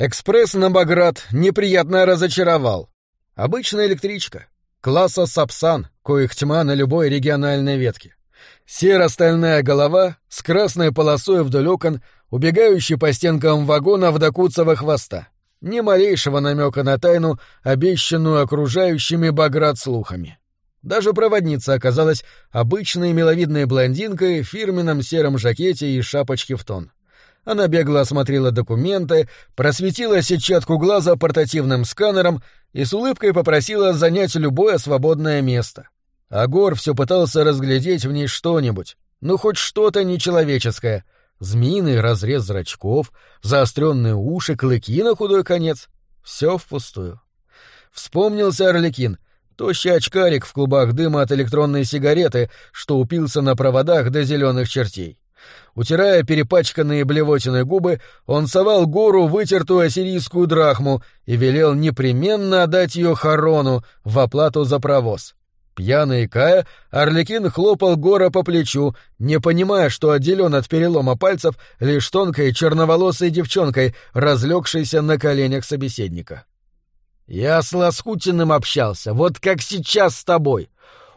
Экспресс на Баграт неприятно разочаровал. Обычная электричка, класса Сапсан, коих тьма на любой региональной ветке. Серо-стальная голова с красной полосой вдоль окон, убегающий по стенкам вагона в докуцево хвоста. Ни малейшего намека на тайну, обещанную окружающими Баграт слухами. Даже проводница оказалась обычной миловидной блондинкой в фирменном сером жакете и шапочке в тон. Она бегло осмотрела документы, просветила сетчатку глаза портативным сканером и с улыбкой попросила занять любое свободное место. Агор все пытался разглядеть в ней что-нибудь, ну хоть что-то нечеловеческое. Змеиный разрез зрачков, заостренные уши, клыки на худой конец. Все впустую. Вспомнился Орликин, тощий очкарик в клубах дыма от электронной сигареты, что упился на проводах до зеленых чертей. Утирая перепачканные блевотиной губы, он совал гору вытертую ассирийскую драхму и велел непременно отдать ее Харону в оплату за провоз. Пьяный Кая, Орликин хлопал Гора по плечу, не понимая, что отделен от перелома пальцев лишь тонкой черноволосой девчонкой, разлегшейся на коленях собеседника. «Я с Лоскутиным общался, вот как сейчас с тобой.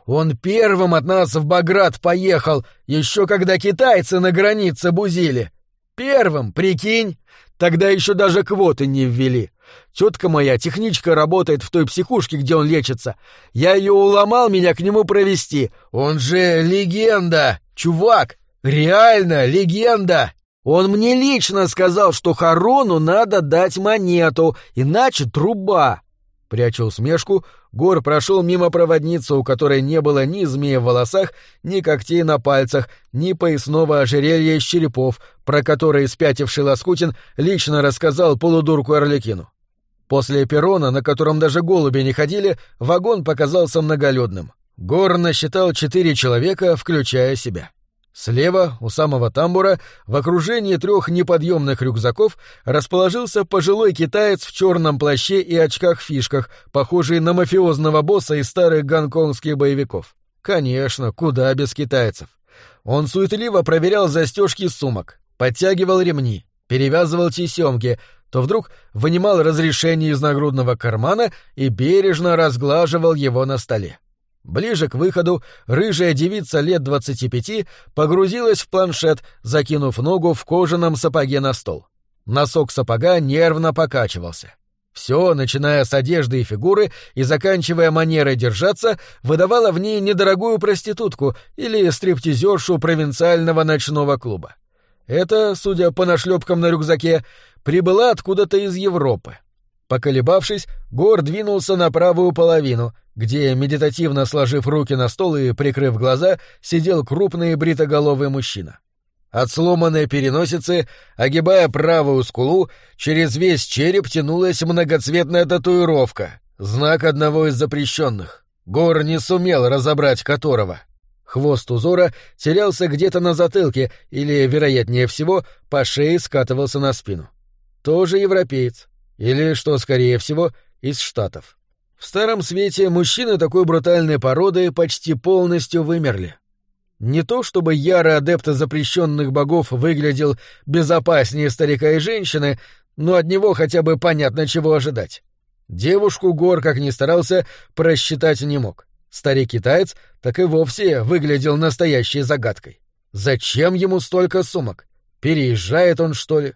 Он первым от нас в Баграт поехал, еще когда китайцы на границе бузили. Первым, прикинь? Тогда еще даже квоты не ввели. Тетка моя, техничка, работает в той психушке, где он лечится. Я ее уломал меня к нему провести. Он же легенда, чувак, реально легенда. Он мне лично сказал, что Харону надо дать монету, иначе труба. Пряча усмешку, Гор прошел мимо проводницы, у которой не было ни змеи в волосах, ни когтей на пальцах, ни поясного ожерелья из черепов, про которые спятивший Лоскутин лично рассказал полудурку Орликину. После перрона, на котором даже голуби не ходили, вагон показался многолюдным. Гор насчитал четыре человека, включая себя. Слева, у самого тамбура, в окружении трех неподъемных рюкзаков, расположился пожилой китаец в черном плаще и очках-фишках, похожий на мафиозного босса из старых гонконгских боевиков. Конечно, куда без китайцев. Он суетливо проверял застежки сумок, подтягивал ремни, перевязывал тесемки, то вдруг вынимал разрешение из нагрудного кармана и бережно разглаживал его на столе. Ближе к выходу рыжая девица лет двадцати пяти погрузилась в планшет, закинув ногу в кожаном сапоге на стол. Носок сапога нервно покачивался. Все, начиная с одежды и фигуры и заканчивая манерой держаться, выдавало в ней недорогую проститутку или стриптизершу провинциального ночного клуба. Это, судя по нашлепкам на рюкзаке, прибыла откуда-то из Европы. Поколебавшись, Гор двинулся на правую половину, где, медитативно сложив руки на стол и прикрыв глаза, сидел крупный бритоголовый мужчина. От сломанной переносицы, огибая правую скулу, через весь череп тянулась многоцветная татуировка, знак одного из запрещенных. Гор не сумел разобрать которого — Хвост узора терялся где-то на затылке или, вероятнее всего, по шее скатывался на спину. Тоже европеец. Или, что скорее всего, из Штатов. В Старом Свете мужчины такой брутальной породы почти полностью вымерли. Не то чтобы ярый адепт запрещенных богов выглядел безопаснее старика и женщины, но от него хотя бы понятно, чего ожидать. Девушку Гор, как ни старался, просчитать не мог. Старик-китаец так и вовсе выглядел настоящей загадкой. Зачем ему столько сумок? Переезжает он, что ли?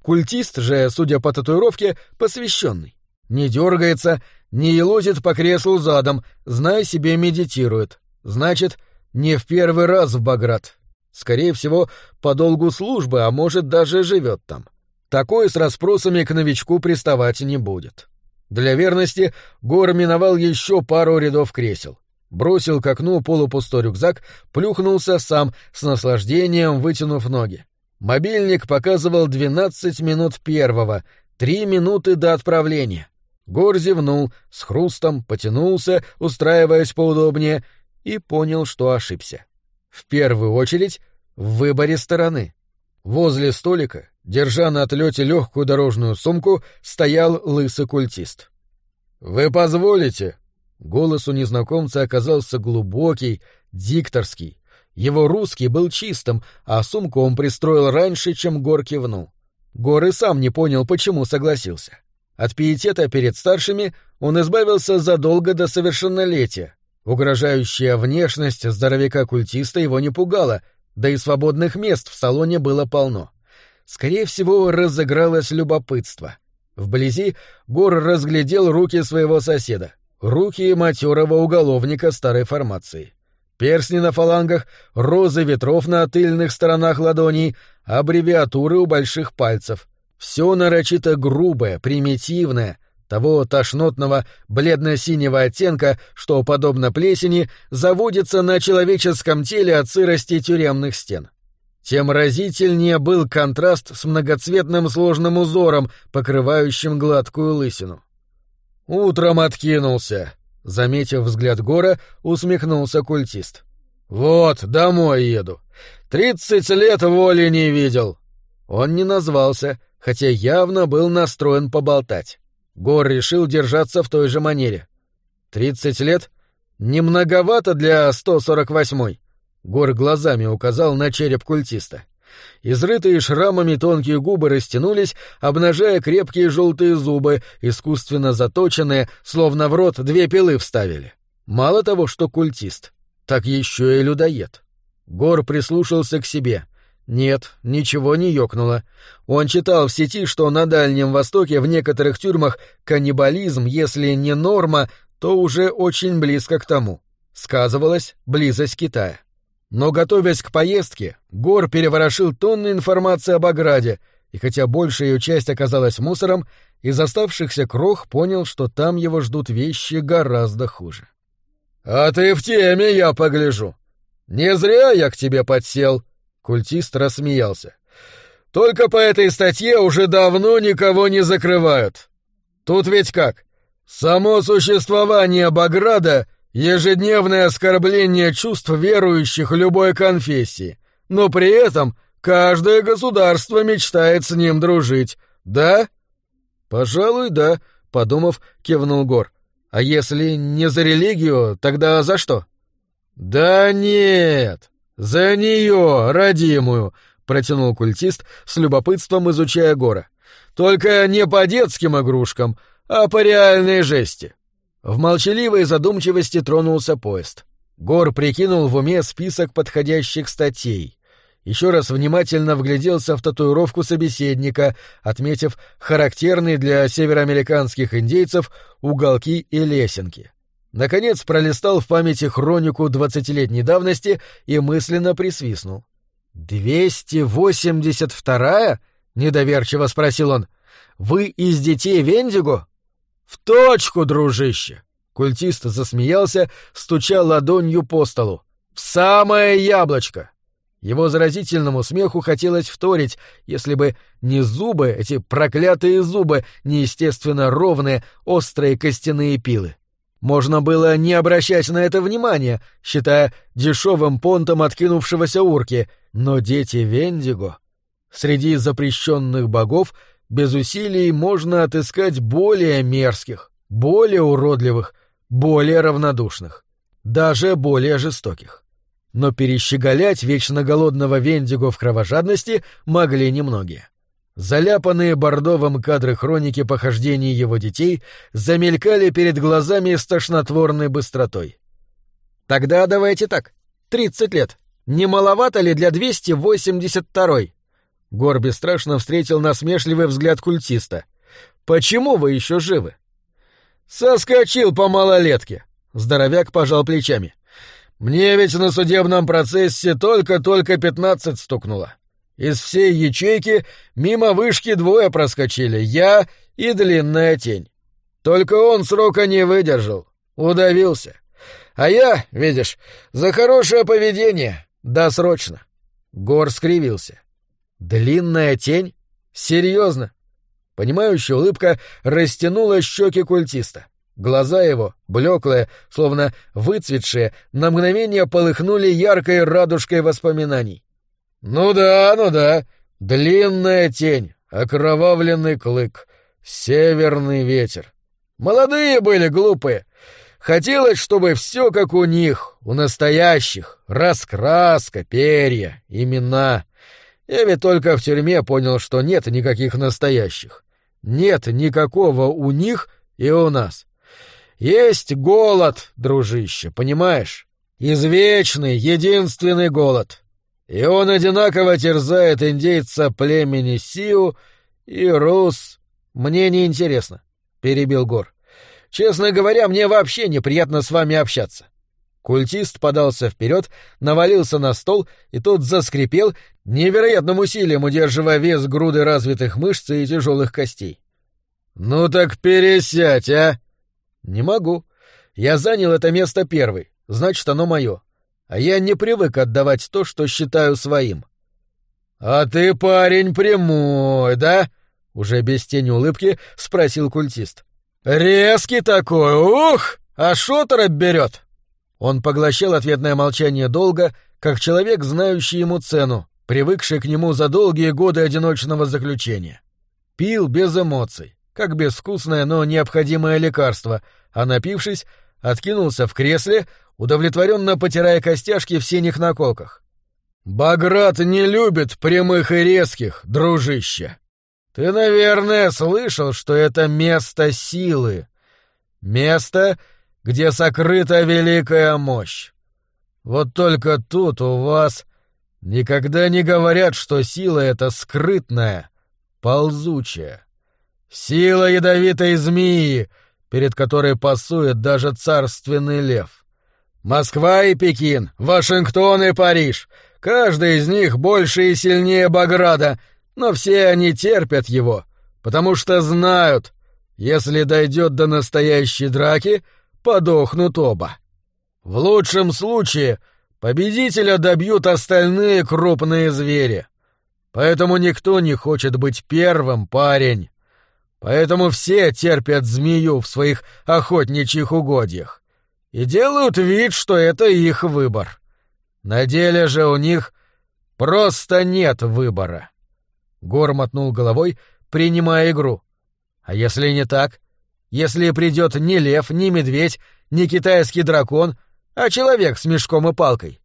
Культист же, судя по татуировке, посвященный. Не дергается, не елозит по креслу задом, зная себе медитирует. Значит, не в первый раз в Баграт. Скорее всего, по долгу службы, а может, даже живет там. Такой с расспросами к новичку приставать не будет. Для верности Гор миновал еще пару рядов кресел. Бросил к окну полупустой рюкзак, плюхнулся сам, с наслаждением вытянув ноги. Мобильник показывал 12 минут первого, три минуты до отправления. Гор зевнул, с хрустом потянулся, устраиваясь поудобнее, и понял, что ошибся. В первую очередь в выборе стороны. Возле столика, держа на отлете легкую дорожную сумку, стоял лысый культист. «Вы позволите?» Голос у незнакомца оказался глубокий, дикторский. Его русский был чистым, а сумку он пристроил раньше, чем Гор кивнул. Гор и сам не понял, почему согласился. От пиетета перед старшими он избавился задолго до совершеннолетия. Угрожающая внешность здоровяка-культиста его не пугала, да и свободных мест в салоне было полно. Скорее всего, разыгралось любопытство. Вблизи Гор разглядел руки своего соседа, руки матерого уголовника старой формации. Персни на фалангах, розы ветров на тыльных сторонах ладоней, аббревиатуры у больших пальцев. Все нарочито грубое, примитивное, того тошнотного бледно-синего оттенка, что, подобно плесени, заводится на человеческом теле от сырости тюремных стен. Тем разительнее был контраст с многоцветным сложным узором, покрывающим гладкую лысину. «Утром откинулся», — заметив взгляд Гора, усмехнулся культист. «Вот, домой еду. Тридцать лет воли не видел». Он не назвался, хотя явно был настроен поболтать. Гор решил держаться в той же манере. «Тридцать лет? Не многовато для 148-й?» Гор глазами указал на череп культиста. Изрытые шрамами тонкие губы растянулись, обнажая крепкие желтые зубы, искусственно заточенные, словно в рот две пилы вставили. Мало того, что культист, так еще и людоед. Гор прислушался к себе — нет, ничего не ёкнуло. Он читал в сети, что на Дальнем Востоке в некоторых тюрьмах каннибализм, если не норма, то уже очень близко к тому. Сказывалась близость Китая. Но, готовясь к поездке, Гор переворошил тонны информации об ограде, и хотя большая ее часть оказалась мусором, из оставшихся крох понял, что там его ждут вещи гораздо хуже. «А ты в теме, я погляжу. Не зря я к тебе подсел», Культист рассмеялся. «Только по этой статье уже давно никого не закрывают. Тут ведь как? Само существование Баграда — ежедневное оскорбление чувств верующих любой конфессии, но при этом каждое государство мечтает с ним дружить, да?» «Пожалуй, да», — подумав, кивнул Гор. «А если не за религию, тогда за что?» «Да нет», «За нее, родимую!» — протянул культист, с любопытством изучая гора. «Только не по детским игрушкам, а по реальной жести». В молчаливой задумчивости тронулся поезд. Гор прикинул в уме список подходящих статей. Еще раз внимательно вгляделся в татуировку собеседника, отметив характерные для североамериканских индейцев уголки и лесенки. Наконец пролистал в памяти хронику двадцатилетней давности и мысленно присвистнул. «Двести восемьдесят вторая?» — недоверчиво спросил он. «Вы из детей Вендиго?» «В точку, дружище!» Культист засмеялся, стуча ладонью по столу. «В самое яблочко!» Его заразительному смеху хотелось вторить, если бы не зубы, эти проклятые зубы, неестественно ровные, острые костяные пилы. Можно было не обращать на это внимания, считая дешевым понтом откинувшегося урки, но дети Вендиго... Среди запрещенных богов без усилий можно отыскать более мерзких, более уродливых, более равнодушных, даже более жестоких. Но перещеголять вечно голодного Вендиго в кровожадности могли немногие. Заляпанные бордовым кадры хроники похождений его детей замелькали перед глазами с тошнотворной быстротой. «Тогда давайте так. Тридцать лет. Не маловато ли для 282-й?» Гор бесстрашно встретил насмешливый взгляд культиста. «Почему вы еще живы?» «Соскочил по малолетке», — здоровяк пожал плечами. «Мне ведь на судебном процессе только-только пятнадцать стукнуло. Из всей ячейки мимо вышки двое проскочили, я и длинная тень. Только он срока не выдержал, удавился. А я, видишь, за хорошее поведение, досрочно. Гор скривился. Длинная тень? Серьезно? Понимающая улыбка растянула щеки культиста. Глаза его, блеклые, словно выцветшие, на мгновение полыхнули яркой радужкой воспоминаний. «Ну да, ну да. Длинная тень, окровавленный клык, северный ветер. Молодые были глупые. Хотелось, чтобы все как у них, у настоящих. Раскраска, перья, имена. Я ведь только в тюрьме понял, что нет никаких настоящих. Нет никакого у них и у нас. Есть голод, дружище, понимаешь? Извечный, единственный голод. И он одинаково терзает индейца племени Сиу и Рус. Мне не интересно, перебил Гор. Честно говоря, мне вообще неприятно с вами общаться. Культист подался вперед, навалился на стол, и тот заскрипел, невероятным усилием удерживая вес груды развитых мышц и тяжелых костей. «Ну так пересядь, а!» «Не могу. Я занял это место первый, значит, оно мое. А я не привык отдавать то, что считаю своим». «А ты парень прямой, да?» — уже без тени улыбки спросил культист. «Резкий такой, ух! А шутера берет!» Он поглощал ответное молчание долго, как человек, знающий ему цену, привыкший к нему за долгие годы одиночного заключения. Пил без эмоций, как безвкусное, но необходимое лекарство, а напившись, откинулся в кресле, удовлетворенно потирая костяшки в синих наколках. «Баграт не любит прямых и резких, дружище. Ты, наверное, слышал, что это место силы. Место, где сокрыта великая мощь. Вот только тут у вас никогда не говорят, что сила эта скрытная, ползучая. Сила ядовитой змеи, перед которой пасует даже царственный лев. Москва и Пекин, Вашингтон и Париж — Каждый из них больше и сильнее Баграда, но все они терпят его, потому что знают, если дойдет до настоящей драки, подохнут оба. В лучшем случае победителя добьют остальные крупные звери. Поэтому никто не хочет быть первым, парень. Поэтому все терпят змею в своих охотничьих угодьях и делают вид, что это их выбор. На деле же у них просто нет выбора. Гор мотнул головой, принимая игру. А если не так? Если придет не лев, не медведь, не китайский дракон, а человек с мешком и палкой.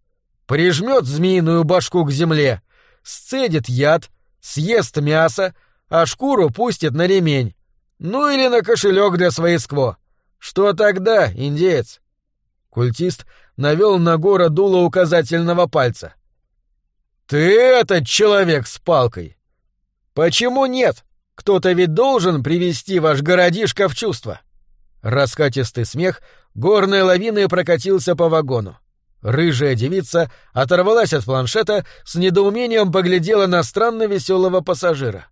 Прижмет змеиную башку к земле, сцедит яд, съест мясо, а шкуру пустит на ремень. Ну или на кошелек для своискво. Что тогда, индеец? Культист навел на гора дуло указательного пальца. «Ты этот человек с палкой!» «Почему нет? Кто-то ведь должен привести ваш городишко в чувство!» Раскатистый смех горной лавиной прокатился по вагону. Рыжая девица оторвалась от планшета, с недоумением поглядела на странно веселого пассажира.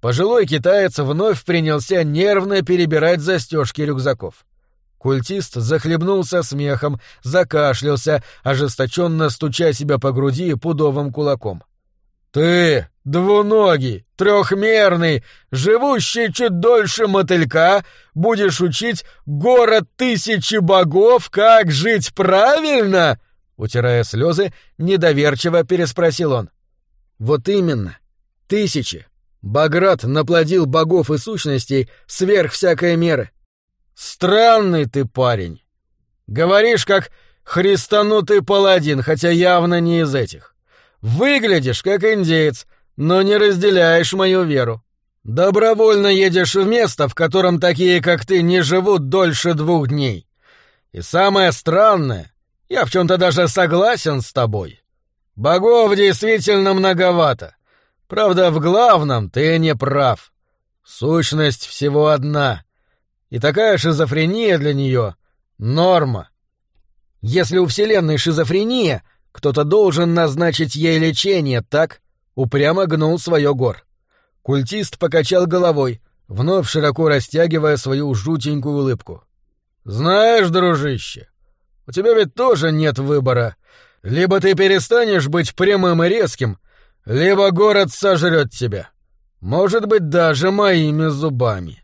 Пожилой китаец вновь принялся нервно перебирать застежки рюкзаков. Культист захлебнулся смехом, закашлялся, ожесточенно стуча себя по груди пудовым кулаком. «Ты, двуногий, трехмерный, живущий чуть дольше мотылька, будешь учить город тысячи богов, как жить правильно?» Утирая слезы, недоверчиво переспросил он. «Вот именно. Тысячи. Баграт наплодил богов и сущностей сверх всякой меры. Странный ты парень. Говоришь, как христанутый паладин, хотя явно не из этих. Выглядишь, как индеец, но не разделяешь мою веру. Добровольно едешь в место, в котором такие, как ты, не живут дольше двух дней. И самое странное, я в чем-то даже согласен с тобой. Богов действительно многовато. Правда, в главном ты не прав. Сущность всего одна. И такая шизофрения для нее — норма. Если у Вселенной шизофрения, кто-то должен назначить ей лечение, так? Упрямо гнул свое гор. Культист покачал головой, вновь широко растягивая свою жутенькую улыбку. «Знаешь, дружище, у тебя ведь тоже нет выбора. Либо ты перестанешь быть прямым и резким, либо город сожрет тебя. Может быть, даже моими зубами».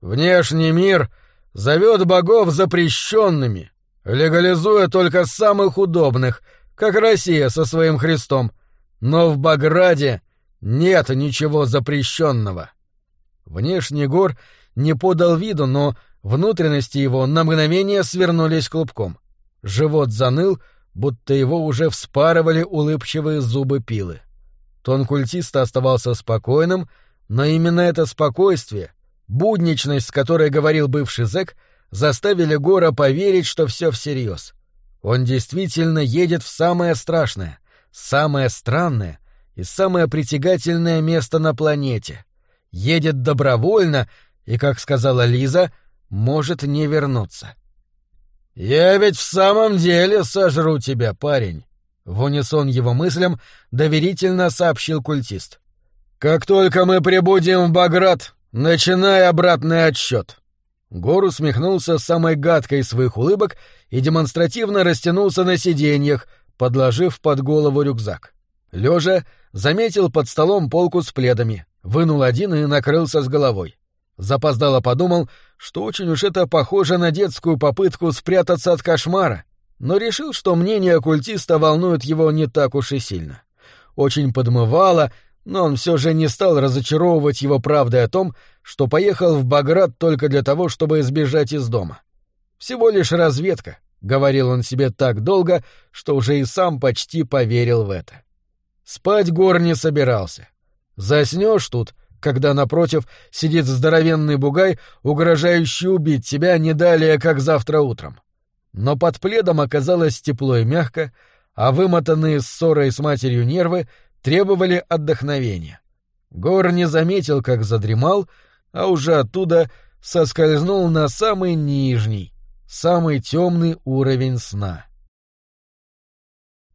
Внешний мир зовет богов запрещенными, легализуя только самых удобных, как Россия со своим Христом. Но в Баграде нет ничего запрещенного. Внешний гор не подал виду, но внутренности его на мгновение свернулись клубком. Живот заныл, будто его уже вспарывали улыбчивые зубы пилы. Тон культиста оставался спокойным, но именно это спокойствие, будничность, с которой говорил бывший зэк, заставили Гора поверить, что все всерьез. Он действительно едет в самое страшное, самое странное и самое притягательное место на планете. Едет добровольно и, как сказала Лиза, может не вернуться. «Я ведь в самом деле сожру тебя, парень», — в унисон его мыслям доверительно сообщил культист. «Как только мы прибудем в Баграт, начинай обратный отсчет. Гор усмехнулся самой гадкой своих улыбок и демонстративно растянулся на сиденьях, подложив под голову рюкзак. Лежа заметил под столом полку с пледами, вынул один и накрылся с головой. Запоздало подумал, что очень уж это похоже на детскую попытку спрятаться от кошмара, но решил, что мнение оккультиста волнует его не так уж и сильно. Очень подмывало, но он все же не стал разочаровывать его правдой о том, что поехал в Баграт только для того, чтобы избежать из дома. Всего лишь разведка, — говорил он себе так долго, что уже и сам почти поверил в это. Спать Гор не собирался. Заснешь тут, когда напротив сидит здоровенный бугай, угрожающий убить тебя не далее, как завтра утром. Но под пледом оказалось тепло и мягко, а вымотанные ссорой с матерью нервы требовали отдохновения. Гор не заметил, как задремал, а уже оттуда соскользнул на самый нижний, самый темный уровень сна.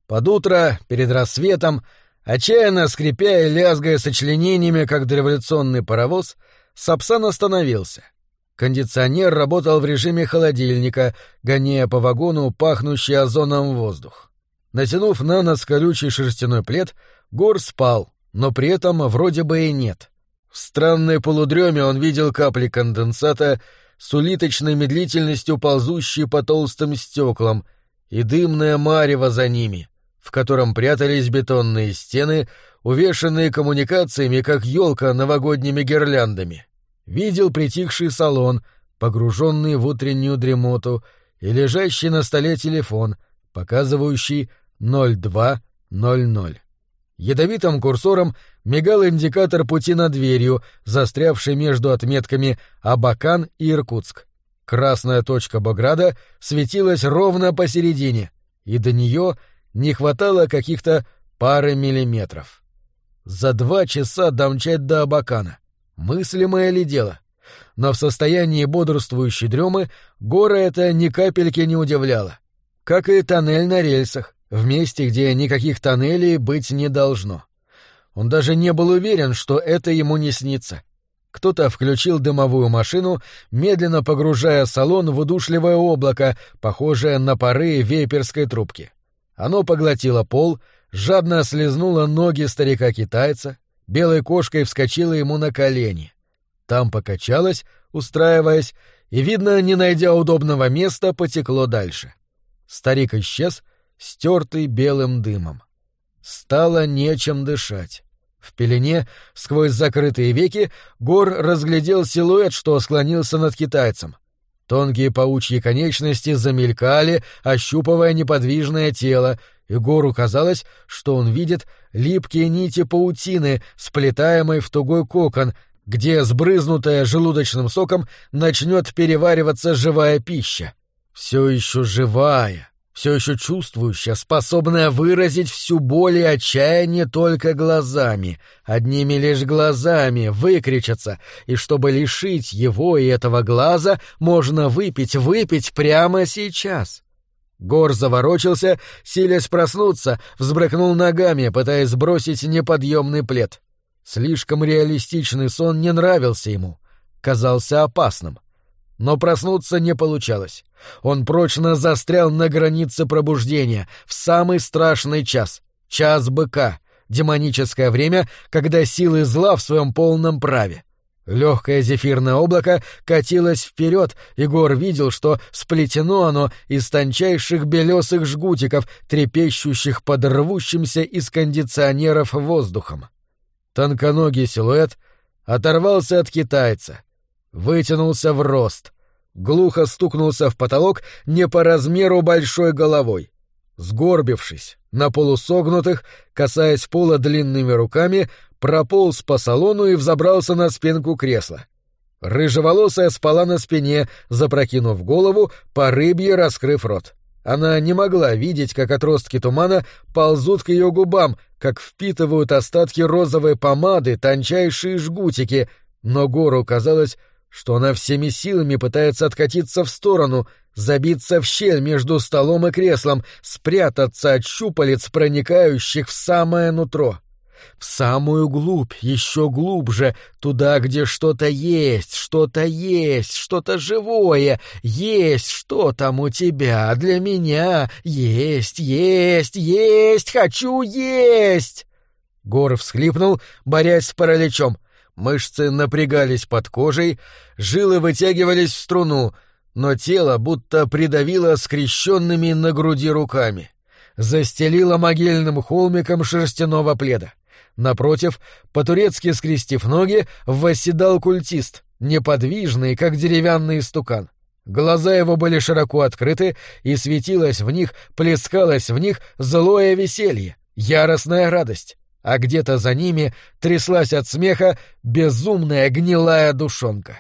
Под утро, перед рассветом, отчаянно скрипя и лязгая сочленениями, как дореволюционный паровоз, Сапсан остановился. Кондиционер работал в режиме холодильника, гоняя по вагону пахнущий озоном воздух. Натянув на нос колючий шерстяной плед, Гор спал, но при этом вроде бы и нет. В странной полудреме он видел капли конденсата с улиточной медлительностью ползущие по толстым стеклам и дымное марево за ними, в котором прятались бетонные стены, увешанные коммуникациями, как елка новогодними гирляндами. Видел притихший салон, погруженный в утреннюю дремоту, и лежащий на столе телефон, показывающий 0200. Ядовитым курсором мигал индикатор пути над дверью, застрявший между отметками Абакан и Иркутск. Красная точка Баграда светилась ровно посередине, и до нее не хватало каких-то пары миллиметров. За два часа домчать до Абакана. Мыслимое ли дело? Но в состоянии бодрствующей дремы гора это ни капельки не удивляло. Как и тоннель на рельсах в месте, где никаких тоннелей быть не должно. Он даже не был уверен, что это ему не снится. Кто-то включил дымовую машину, медленно погружая салон в удушливое облако, похожее на пары вейперской трубки. Оно поглотило пол, жадно слезнуло ноги старика-китайца, белой кошкой вскочило ему на колени. Там покачалось, устраиваясь, и, видно, не найдя удобного места, потекло дальше. Старик исчез — стертый белым дымом. Стало нечем дышать. В пелене, сквозь закрытые веки, Гор разглядел силуэт, что склонился над китайцем. Тонкие паучьи конечности замелькали, ощупывая неподвижное тело, и Гору казалось, что он видит липкие нити паутины, сплетаемой в тугой кокон, где, сбрызнутая желудочным соком, начнет перевариваться живая пища. Все еще живая все еще чувствующая, способная выразить всю боль и отчаяние только глазами, одними лишь глазами выкричаться, и чтобы лишить его и этого глаза, можно выпить, выпить прямо сейчас. Гор заворочился, силясь проснуться, взбрыкнул ногами, пытаясь сбросить неподъемный плед. Слишком реалистичный сон не нравился ему, казался опасным. Но проснуться не получалось. Он прочно застрял на границе пробуждения, в самый страшный час. Час быка. Демоническое время, когда силы зла в своем полном праве. Легкое зефирное облако катилось вперед, и Гор видел, что сплетено оно из тончайших белесых жгутиков, трепещущих под рвущимся из кондиционеров воздухом. Тонконогий силуэт оторвался от китайца, вытянулся в рост, глухо стукнулся в потолок не по размеру большой головой. Сгорбившись, на полусогнутых, касаясь пола длинными руками, прополз по салону и взобрался на спинку кресла. Рыжеволосая спала на спине, запрокинув голову, по рыбье раскрыв рот. Она не могла видеть, как отростки тумана ползут к ее губам, как впитывают остатки розовой помады тончайшие жгутики, но Гору казалось, что она всеми силами пытается откатиться в сторону, забиться в щель между столом и креслом, спрятаться от щупалец, проникающих в самое нутро. В самую глубь, еще глубже, туда, где что-то есть, что-то есть, что-то живое, есть, что там у тебя, для меня, есть, есть, есть, хочу есть!» Гор всхлипнул, борясь с параличом. Мышцы напрягались под кожей, жилы вытягивались в струну, но тело будто придавило скрещенными на груди руками. Застелило могильным холмиком шерстяного пледа. Напротив, по-турецки скрестив ноги, восседал культист, неподвижный, как деревянный стукан. Глаза его были широко открыты, и светилось в них, плескалось в них злое веселье, яростная радость а где-то за ними тряслась от смеха безумная гнилая душонка.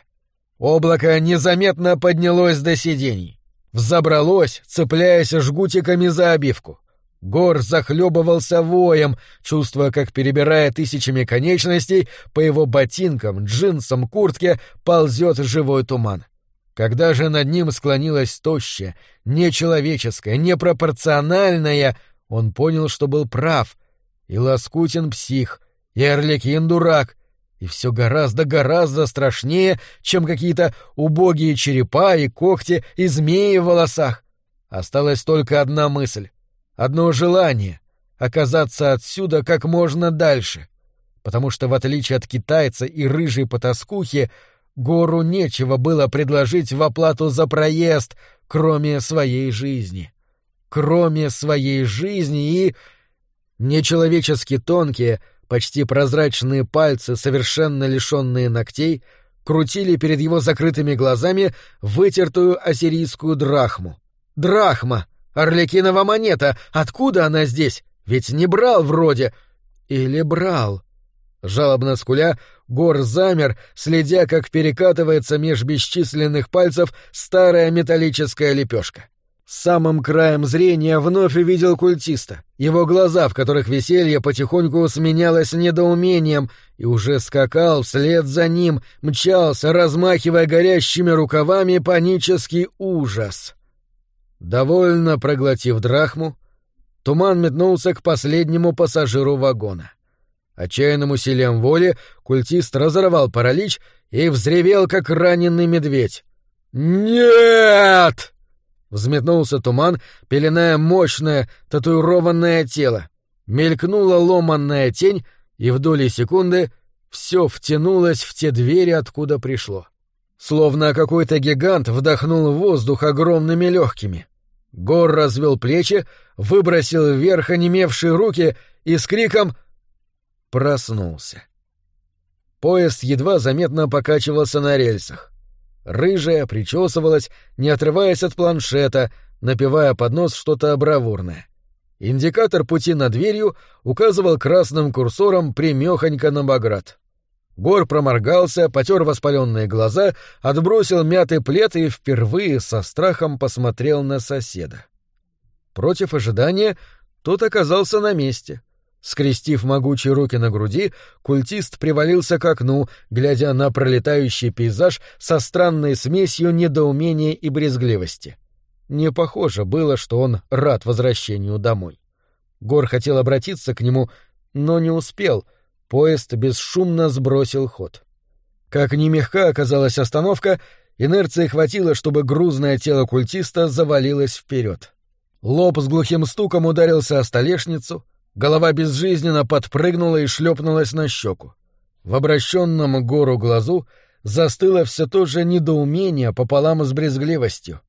Облако незаметно поднялось до сидений. Взобралось, цепляясь жгутиками за обивку. Гор захлебывался воем, чувствуя, как, перебирая тысячами конечностей, по его ботинкам, джинсам, куртке ползет живой туман. Когда же над ним склонилась тощая, нечеловеческая, непропорциональная, он понял, что был прав, и Лоскутин псих, и Орликин дурак, и все гораздо-гораздо страшнее, чем какие-то убогие черепа и когти и змеи в волосах. Осталась только одна мысль, одно желание — оказаться отсюда как можно дальше, потому что, в отличие от китайца и рыжей потаскухи, Гору нечего было предложить в оплату за проезд, кроме своей жизни. Кроме своей жизни и Нечеловечески тонкие, почти прозрачные пальцы, совершенно лишенные ногтей, крутили перед его закрытыми глазами вытертую ассирийскую драхму. Драхма! Орликинова монета! Откуда она здесь? Ведь не брал вроде. Или брал? Жалобно скуля, Гор замер, следя, как перекатывается меж бесчисленных пальцев старая металлическая лепешка. Самым краем зрения вновь увидел культиста. Его глаза, в которых веселье потихоньку сменялось недоумением, и уже скакал вслед за ним, мчался, размахивая горящими рукавами панический ужас. Довольно проглотив драхму, туман метнулся к последнему пассажиру вагона. Отчаянным усилием воли культист разорвал паралич и взревел, как раненый медведь. «Нет!» Взметнулся туман, пеленая мощное, татуированное тело. Мелькнула ломанная тень, и в доли секунды все втянулось в те двери, откуда пришло. Словно какой-то гигант вдохнул воздух огромными легкими. Гор развел плечи, выбросил вверх онемевшие руки и с криком проснулся. Поезд едва заметно покачивался на рельсах. Рыжая причесывалась, не отрываясь от планшета, напевая под нос что-то бравурное. Индикатор пути над дверью указывал красным курсором примехонько на Баграт. Гор проморгался, потер воспаленные глаза, отбросил мятый плед и впервые со страхом посмотрел на соседа. Против ожидания тот оказался на месте — Скрестив могучие руки на груди, культист привалился к окну, глядя на пролетающий пейзаж со странной смесью недоумения и брезгливости. Не похоже было, что он рад возвращению домой. Гор хотел обратиться к нему, но не успел. Поезд бесшумно сбросил ход. Как ни мягка оказалась остановка, инерции хватило, чтобы грузное тело культиста завалилось вперед. Лоб с глухим стуком ударился о столешницу — Голова безжизненно подпрыгнула и шлепнулась на щеку. В обращенном гору глазу застыло все то же недоумение пополам с брезгливостью.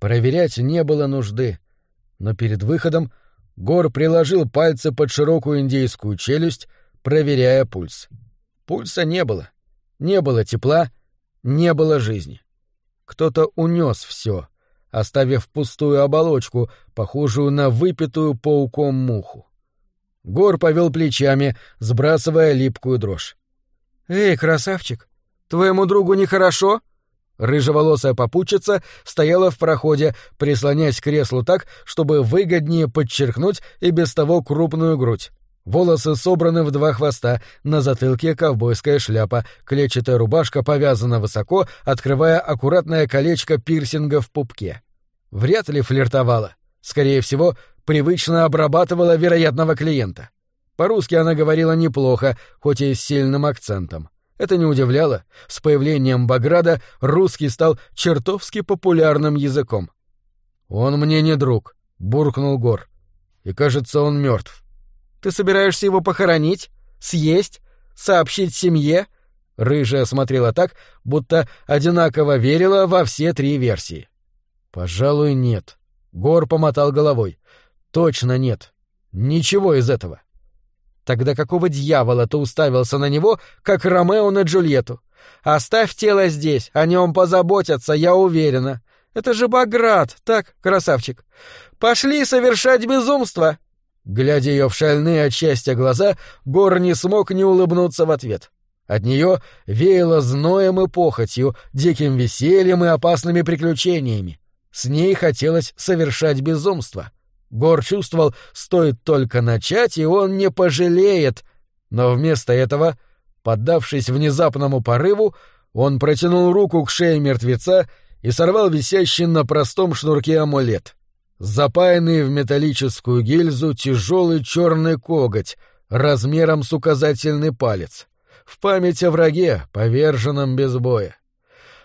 Проверять не было нужды, но перед выходом Гор приложил пальцы под широкую индейскую челюсть, проверяя пульс. Пульса не было. Не было тепла, не было жизни. Кто-то унес все, оставив пустую оболочку, похожую на выпитую пауком муху. Гор повел плечами, сбрасывая липкую дрожь. «Эй, красавчик, твоему другу нехорошо?» Рыжеволосая попутчица стояла в проходе, прислонясь к креслу так, чтобы выгоднее подчеркнуть и без того крупную грудь. Волосы собраны в два хвоста, на затылке ковбойская шляпа, клетчатая рубашка повязана высоко, открывая аккуратное колечко пирсинга в пупке. Вряд ли флиртовала. Скорее всего, привычно обрабатывала вероятного клиента. По-русски она говорила неплохо, хоть и с сильным акцентом. Это не удивляло. С появлением Баграда русский стал чертовски популярным языком. «Он мне не друг», — буркнул Гор. «И кажется, он мертв. Ты собираешься его похоронить? Съесть? Сообщить семье?» Рыжая смотрела так, будто одинаково верила во все три версии. «Пожалуй, нет». Гор помотал головой. «Точно нет. Ничего из этого». «Тогда какого дьявола ты уставился на него, как Ромео на Джульетту? Оставь тело здесь, о нем позаботятся, я уверена. Это же Баграт, так, красавчик? Пошли совершать безумство!» Глядя ее в шальные от счастья глаза, Гор не смог не улыбнуться в ответ. От нее веяло зноем и похотью, диким весельем и опасными приключениями. С ней хотелось совершать безумство. Гор чувствовал, стоит только начать, и он не пожалеет. Но вместо этого, поддавшись внезапному порыву, он протянул руку к шее мертвеца и сорвал висящий на простом шнурке амулет. Запаянный в металлическую гильзу тяжелый черный коготь размером с указательный палец. В память о враге, поверженном без боя.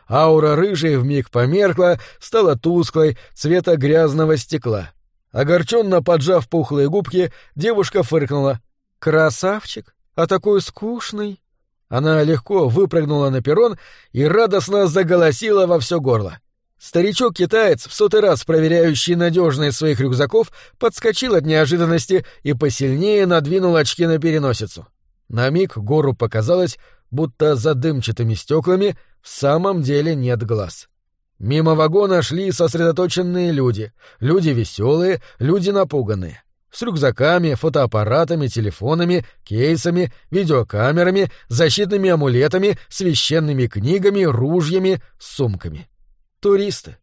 Аура рыжей вмиг померкла, стала тусклой, цвета грязного стекла. Огорченно поджав пухлые губки, девушка фыркнула. «Красавчик! А такой скучный!» Она легко выпрыгнула на перрон и радостно заголосила во все горло. Старичок-китаец, в сотый раз проверяющий надежность своих рюкзаков, подскочил от неожиданности и посильнее надвинул очки на переносицу. На миг гору показалось, будто за дымчатыми стеклами в самом деле нет глаз. Мимо вагона шли сосредоточенные люди, люди веселые, люди напуганные. С рюкзаками, фотоаппаратами, телефонами, кейсами, видеокамерами, защитными амулетами, священными книгами, ружьями, сумками. Туристы.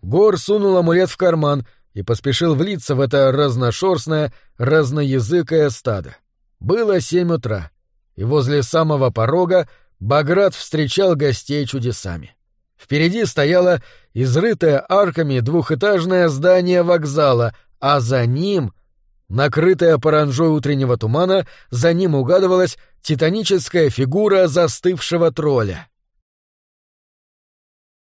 Гор сунул амулет в карман и поспешил влиться в это разношерстное, разноязыкое стадо. Было семь утра, и возле самого порога Баграт встречал гостей чудесами. Впереди стояло изрытое арками двухэтажное здание вокзала, а за ним, накрытая паранжой утреннего тумана, за ним угадывалась титаническая фигура застывшего тролля —